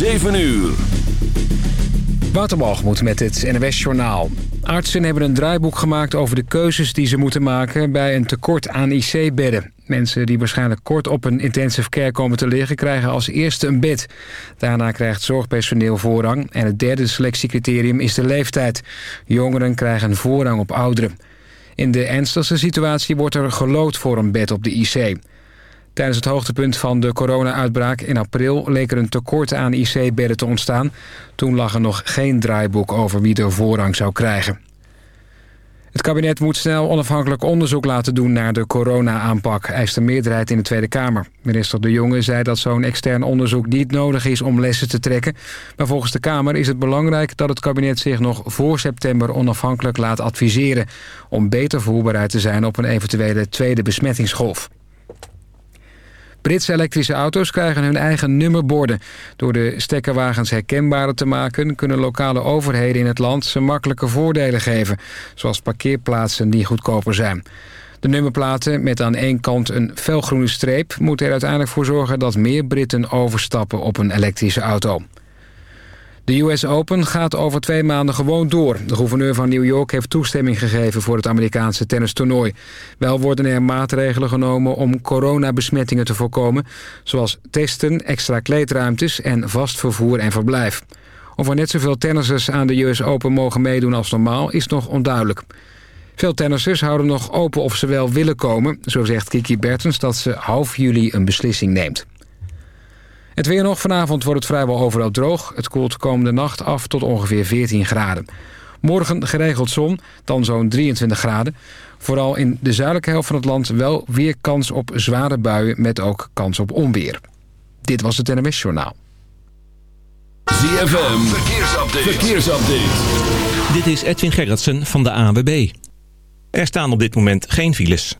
7 uur. Waterbalgemoed met het NWS Journaal. Artsen hebben een draaiboek gemaakt over de keuzes die ze moeten maken... bij een tekort aan IC-bedden. Mensen die waarschijnlijk kort op een intensive care komen te liggen... krijgen als eerste een bed. Daarna krijgt zorgpersoneel voorrang. En het derde selectiecriterium is de leeftijd. Jongeren krijgen voorrang op ouderen. In de ernstigste situatie wordt er gelood voor een bed op de IC. Tijdens het hoogtepunt van de corona-uitbraak in april... leek er een tekort aan IC-bedden te ontstaan. Toen lag er nog geen draaiboek over wie er voorrang zou krijgen. Het kabinet moet snel onafhankelijk onderzoek laten doen naar de corona-aanpak, eist de meerderheid in de Tweede Kamer. Minister De Jonge zei dat zo'n extern onderzoek niet nodig is om lessen te trekken. Maar volgens de Kamer is het belangrijk dat het kabinet zich nog voor september onafhankelijk laat adviseren. Om beter voorbereid te zijn op een eventuele tweede besmettingsgolf. Britse elektrische auto's krijgen hun eigen nummerborden. Door de stekkerwagens herkenbaarder te maken... kunnen lokale overheden in het land ze makkelijke voordelen geven. Zoals parkeerplaatsen die goedkoper zijn. De nummerplaten met aan één kant een felgroene streep... moeten er uiteindelijk voor zorgen dat meer Britten overstappen op een elektrische auto. De US Open gaat over twee maanden gewoon door. De gouverneur van New York heeft toestemming gegeven voor het Amerikaanse tennistoernooi. Wel worden er maatregelen genomen om coronabesmettingen te voorkomen... zoals testen, extra kleedruimtes en vast vervoer en verblijf. Of er net zoveel tennissers aan de US Open mogen meedoen als normaal is nog onduidelijk. Veel tennissers houden nog open of ze wel willen komen. Zo zegt Kiki Bertens dat ze half juli een beslissing neemt. Het weer nog. Vanavond wordt het vrijwel overal droog. Het koelt komende nacht af tot ongeveer 14 graden. Morgen geregeld zon, dan zo'n 23 graden. Vooral in de zuidelijke helft van het land wel weer kans op zware buien... met ook kans op onweer. Dit was het NMS Journaal. ZFM, verkeersupdate. verkeersupdate. Dit is Edwin Gerritsen van de ANWB. Er staan op dit moment geen files.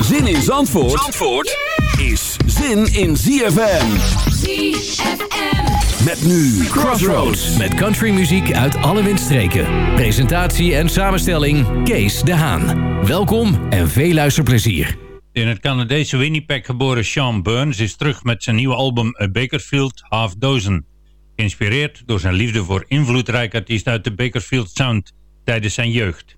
Zin in Zandvoort, Zandvoort is zin in ZFM. ZFM. Met nu Crossroads. Met countrymuziek uit alle windstreken. Presentatie en samenstelling Kees de Haan. Welkom en veel luisterplezier. In het Canadese Winnipeg geboren Sean Burns is terug met zijn nieuwe album A Bakersfield Half Dozen. Geïnspireerd door zijn liefde voor invloedrijke artiesten uit de Bakersfield Sound tijdens zijn jeugd.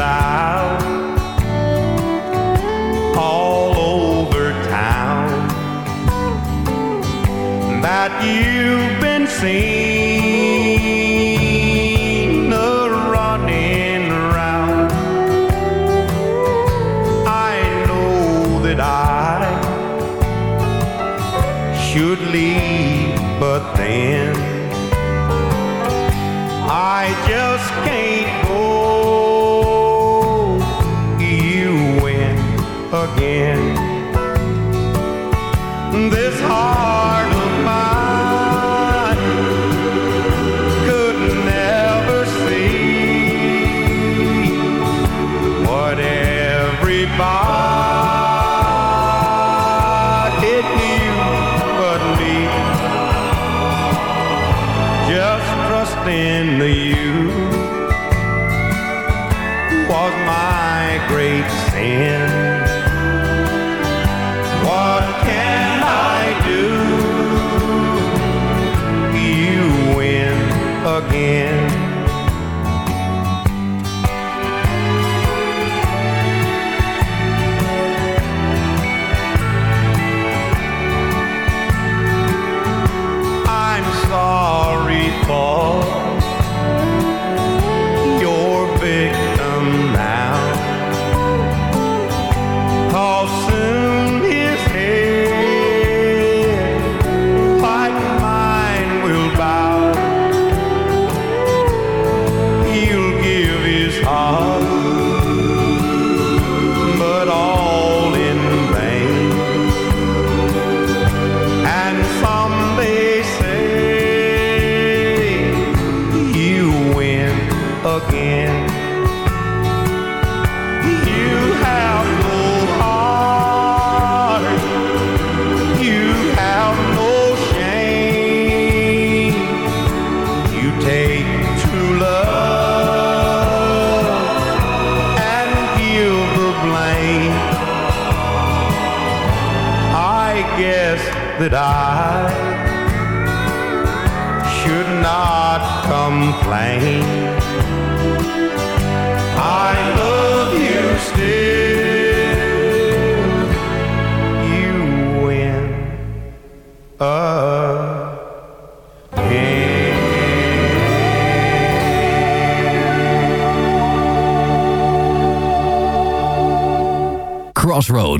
Out all over town that you've been seen running around. I know that I should leave, but then. Again.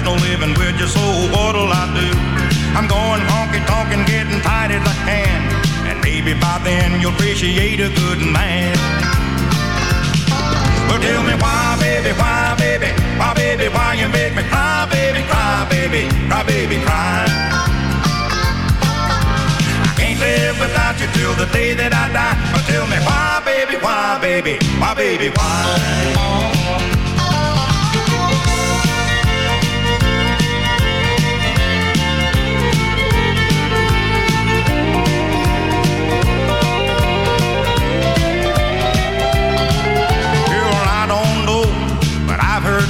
there's no living with you, so what'll I do? I'm going honky tonk and getting tight as I can. And maybe by then you'll appreciate a good man. Well, tell me why, baby, why, baby, why, baby, why you make me cry, baby, cry, baby, cry, baby, cry. I can't live without you till the day that I die. But tell me why, baby, why, baby, why, baby, why?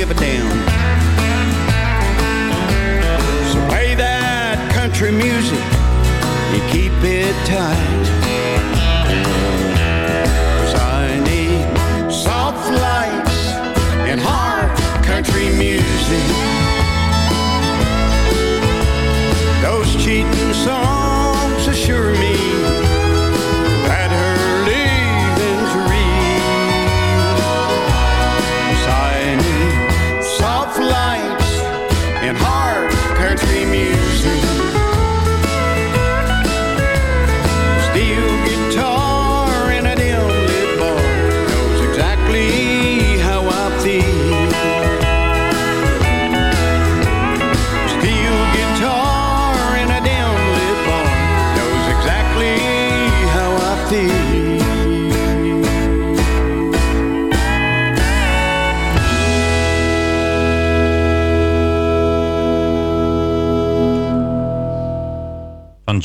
Give a damn. So play that country music, you keep it tight.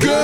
Good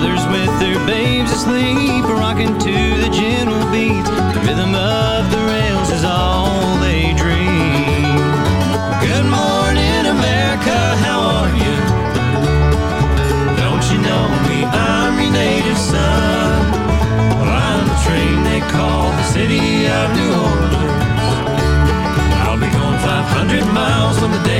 Others with their babes asleep, rocking to the gentle beat. The rhythm of the rails is all they dream. Good morning, America, how are you? Don't you know me? I'm your native son. Well, I'm the train they call the city of New Orleans. I'll be gone 500 miles when the day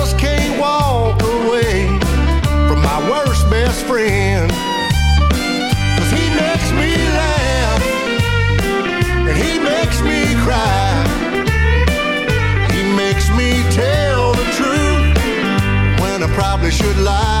good life.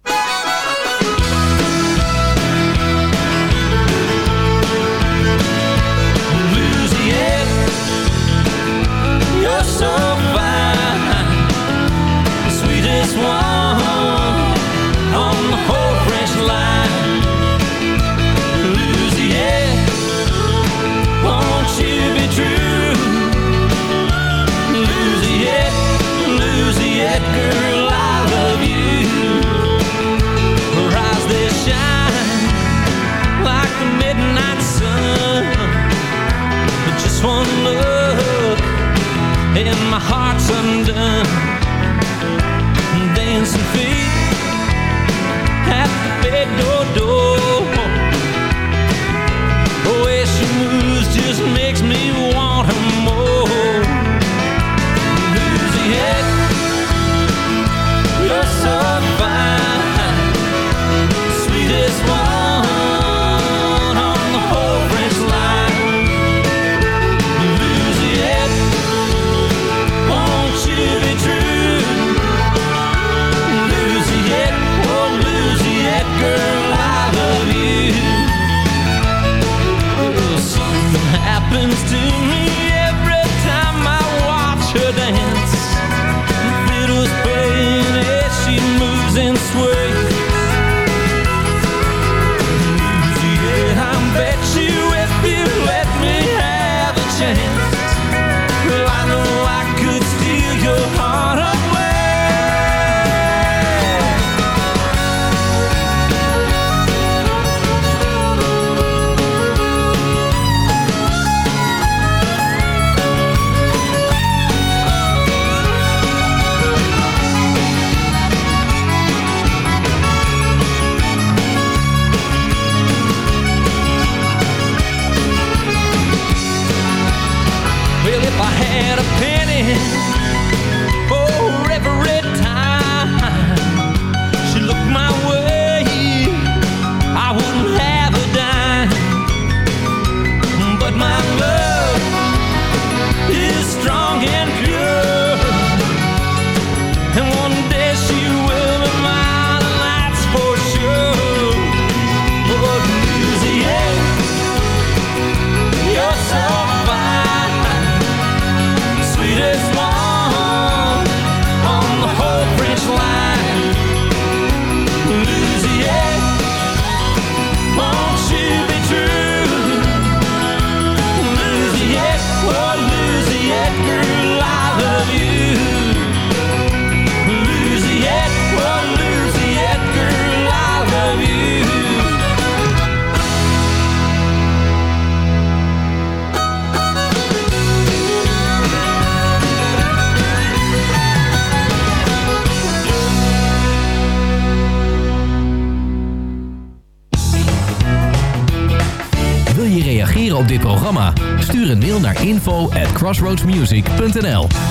crossroadsmusic.nl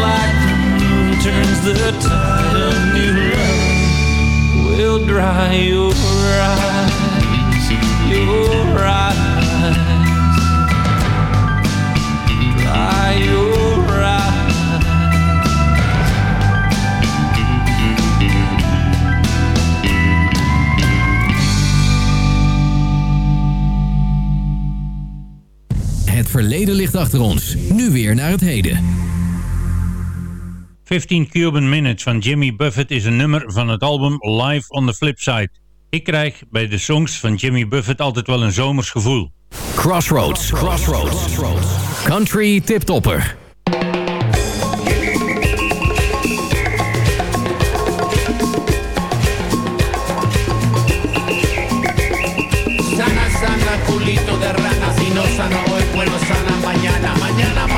like the moon turns the tide, a new love will dry your eyes, your eyes. Dry your. Het verleden ligt achter ons. Nu weer naar het heden. 15 Cuban Minutes van Jimmy Buffett is een nummer van het album Live on the Flipside. Ik krijg bij de songs van Jimmy Buffett altijd wel een zomers gevoel. Crossroads. Crossroads. Country tiptopper. Sana, sana, culito de rana. Si no sana hoy, sana mañana. Mañana, mañana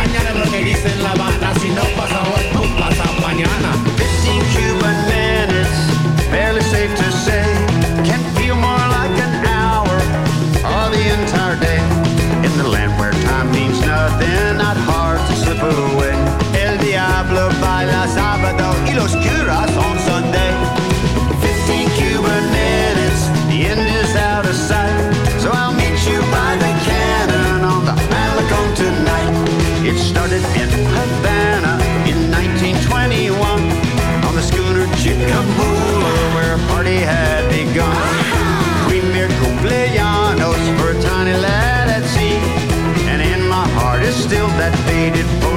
waited for.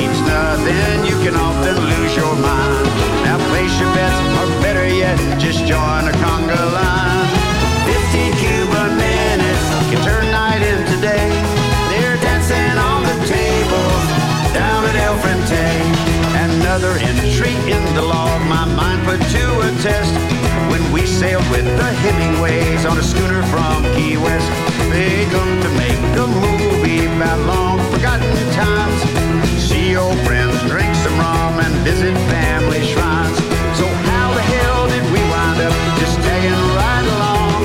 Means nothing, you can often lose your mind. Now place your bets, or better yet, just join a conga line. 15 Cuban minutes can turn night into day. They're dancing on the tables down at El Frente. Another entry in the log my mind put to a test. When we sailed with the Hemingways on a schooner from Key West. They come to make a movie about long forgotten times. See old friends, drink some rum and visit family shrines. So how the hell did we wind up just tagging right along?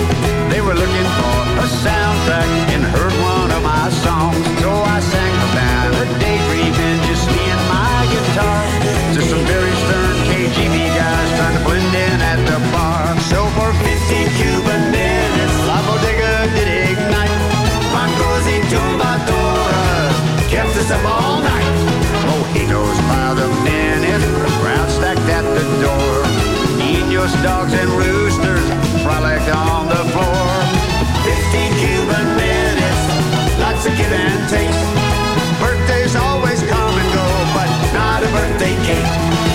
They were looking for a soundtrack and heard one of my songs. So I sang Havana daydreaming, just me and my guitar. To some very stern KGB guys trying to blend in at the bar. So for us up all night. Oh, Mojitos by the minute, crowd stacked at the door. Niños, dogs, and roosters frolicked on the floor. 15 Cuban minutes, lots of give and take. Birthdays always come and go, but not a birthday cake.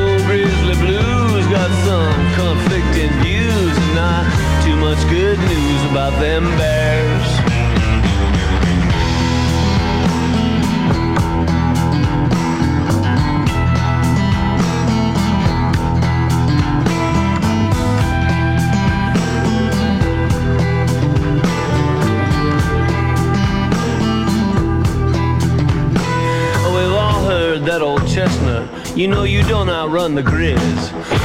much good news about them bears. Oh, We've all heard that old chestnut. You know you don't outrun the grizz.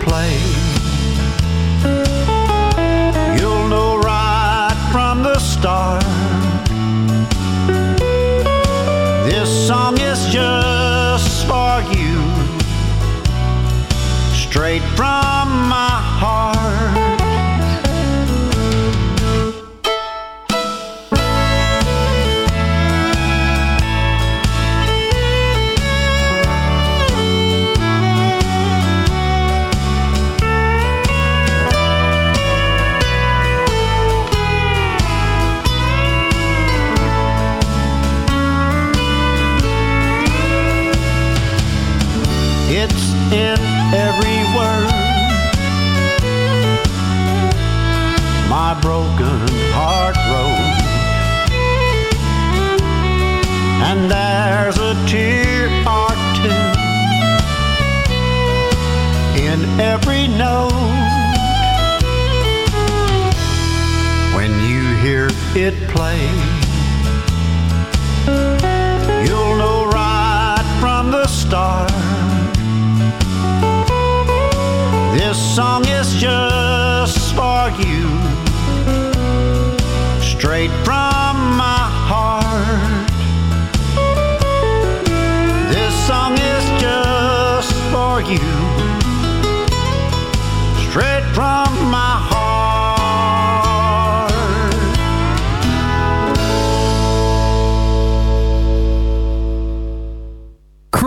play it play, you'll know right from the start. This song is just for you, straight from my heart. This song is just for you, straight from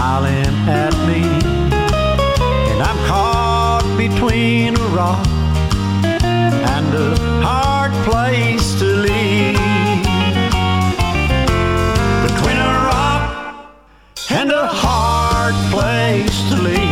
smiling at me, and I'm caught between a rock and a hard place to leave. Between a rock and a hard place to leave.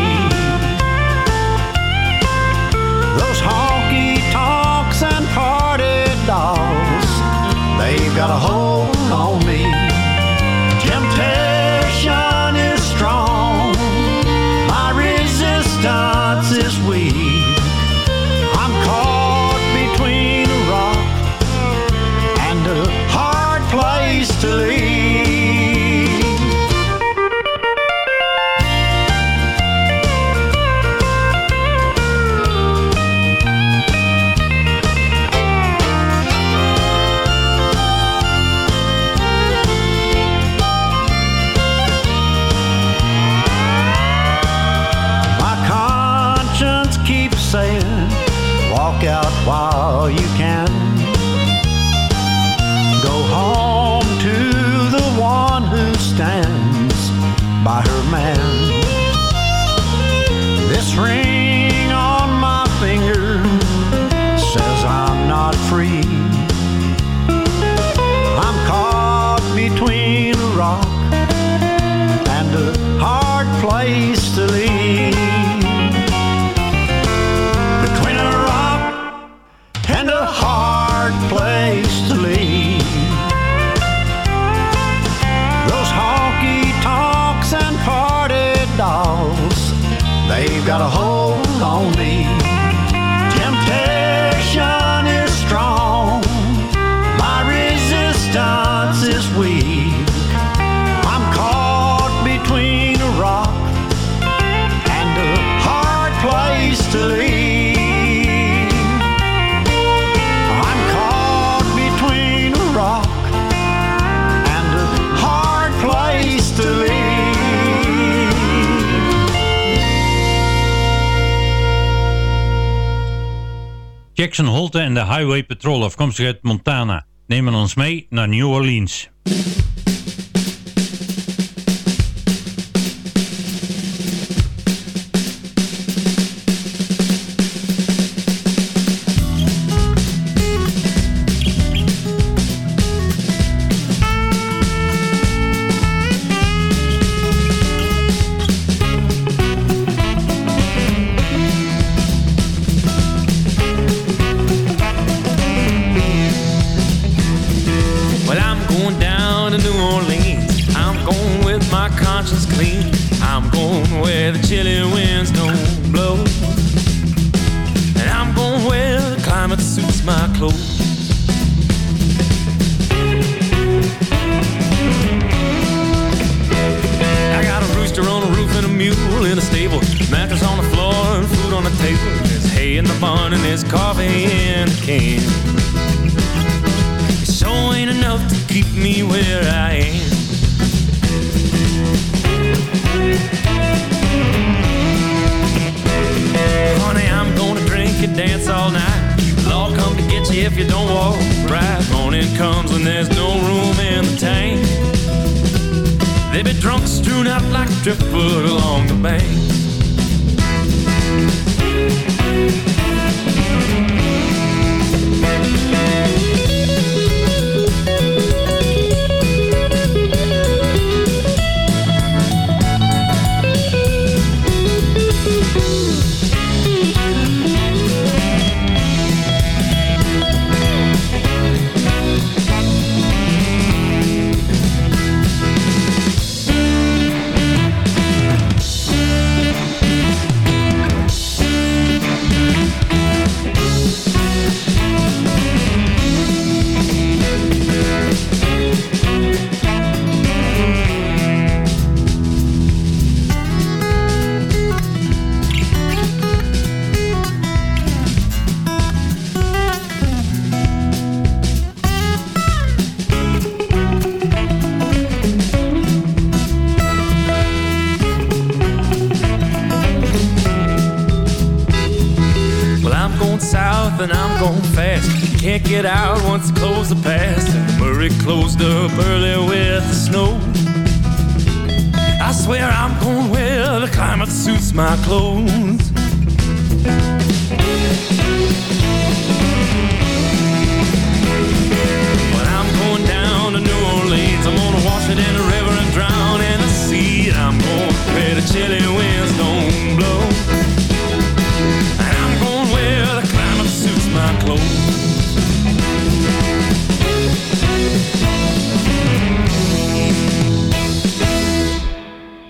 Highway Patrol, afkomstig uit Montana, nemen ons mee naar New Orleans. Can't get out once the clothes are past. And Murray closed up early with the snow. I swear I'm going where the climate suits my clothes. Well, I'm going down to New Orleans. I'm gonna wash it in the river and drown in the sea. And I'm going where the chilly winds don't blow. And I'm going where the climate suits my clothes.